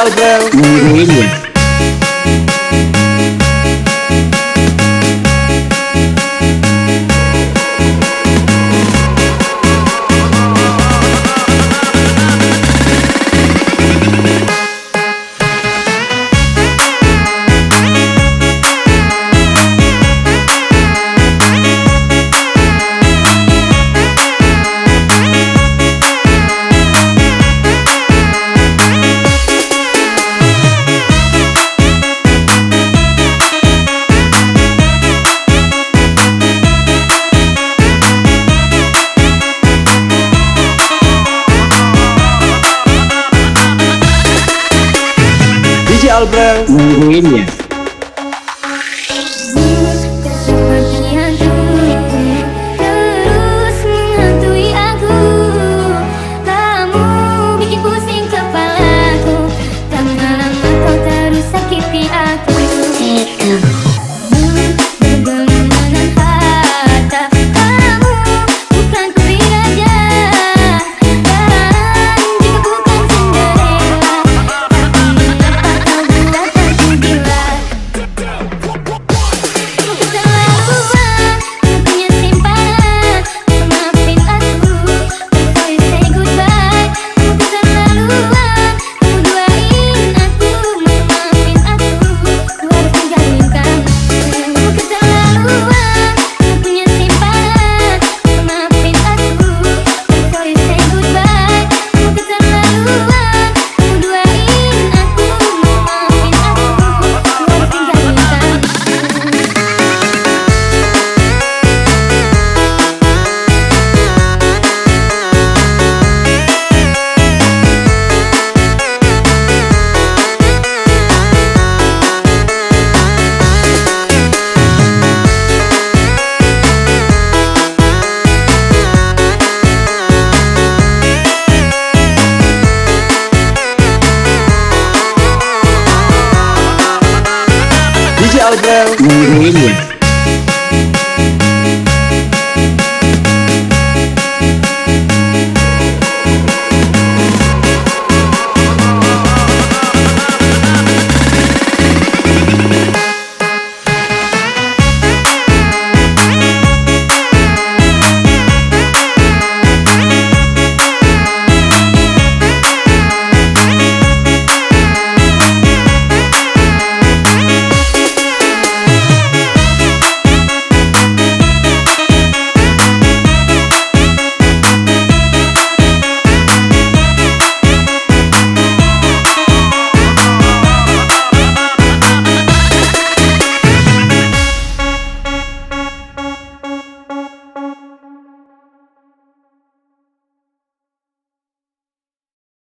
Albert nungguin mm-hmm. DJ Albert ya Nungguin ya